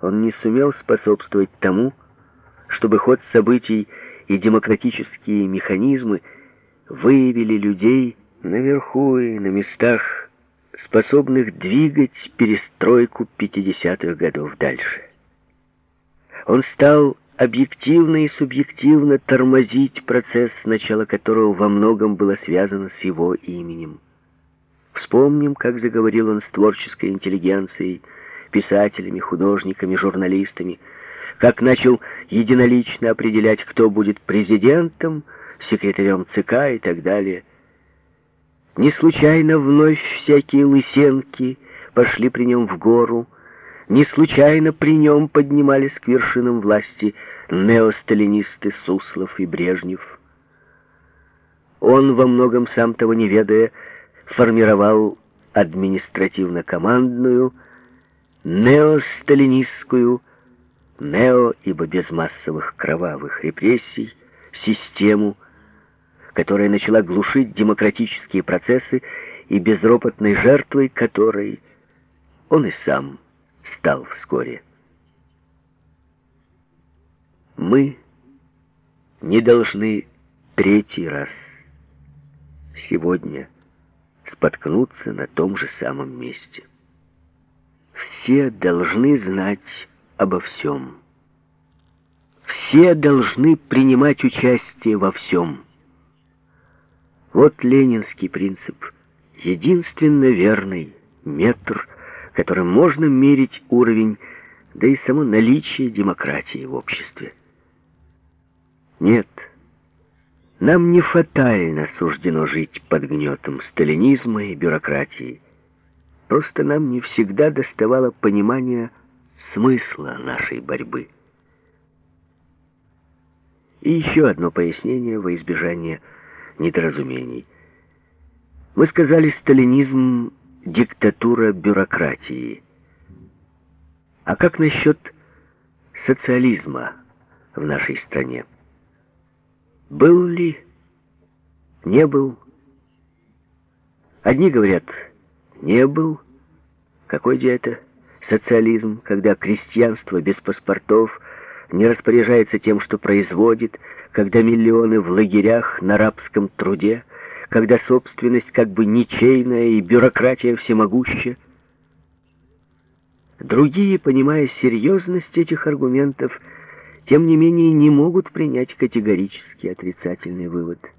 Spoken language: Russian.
он не сумел способствовать тому, чтобы ход событий и демократические механизмы выявили людей наверху и на местах, способных двигать перестройку 50-х годов дальше. Он стал объективно и субъективно тормозить процесс, начало которого во многом было связано с его именем. Вспомним, как заговорил он с творческой интеллигенцией, писателями, художниками, журналистами, как начал единолично определять, кто будет президентом, секретарем ЦК и так далее. Не случайно вновь всякие лысенки пошли при нем в гору, не случайно при нем поднимались к вершинам власти неосталинисты Суслов и Брежнев. Он, во многом сам того не ведая, формировал административно-командную, неосталинистскую, нео, ибо без массовых кровавых репрессий, систему, которая начала глушить демократические процессы и безропотной жертвой которой он и сам стал вскоре. Мы не должны третий раз сегодня споткнуться на том же самом месте все должны знать обо всем. Все должны принимать участие во всем. Вот ленинский принцип, единственно верный метр, которым можно мерить уровень, да и само наличие демократии в обществе. Нет, нам не фатально суждено жить под гнетом сталинизма и бюрократии. Просто нам не всегда доставало понимания смысла нашей борьбы. И еще одно пояснение во избежание недоразумений. Мы сказали «сталинизм — диктатура бюрократии». А как насчет социализма в нашей стране? Был ли? Не был? Одни говорят не был. Какой же это социализм, когда крестьянство без паспортов не распоряжается тем, что производит, когда миллионы в лагерях на рабском труде, когда собственность как бы ничейная и бюрократия всемогущая? Другие, понимая серьезность этих аргументов, тем не менее не могут принять категорически отрицательный вывод –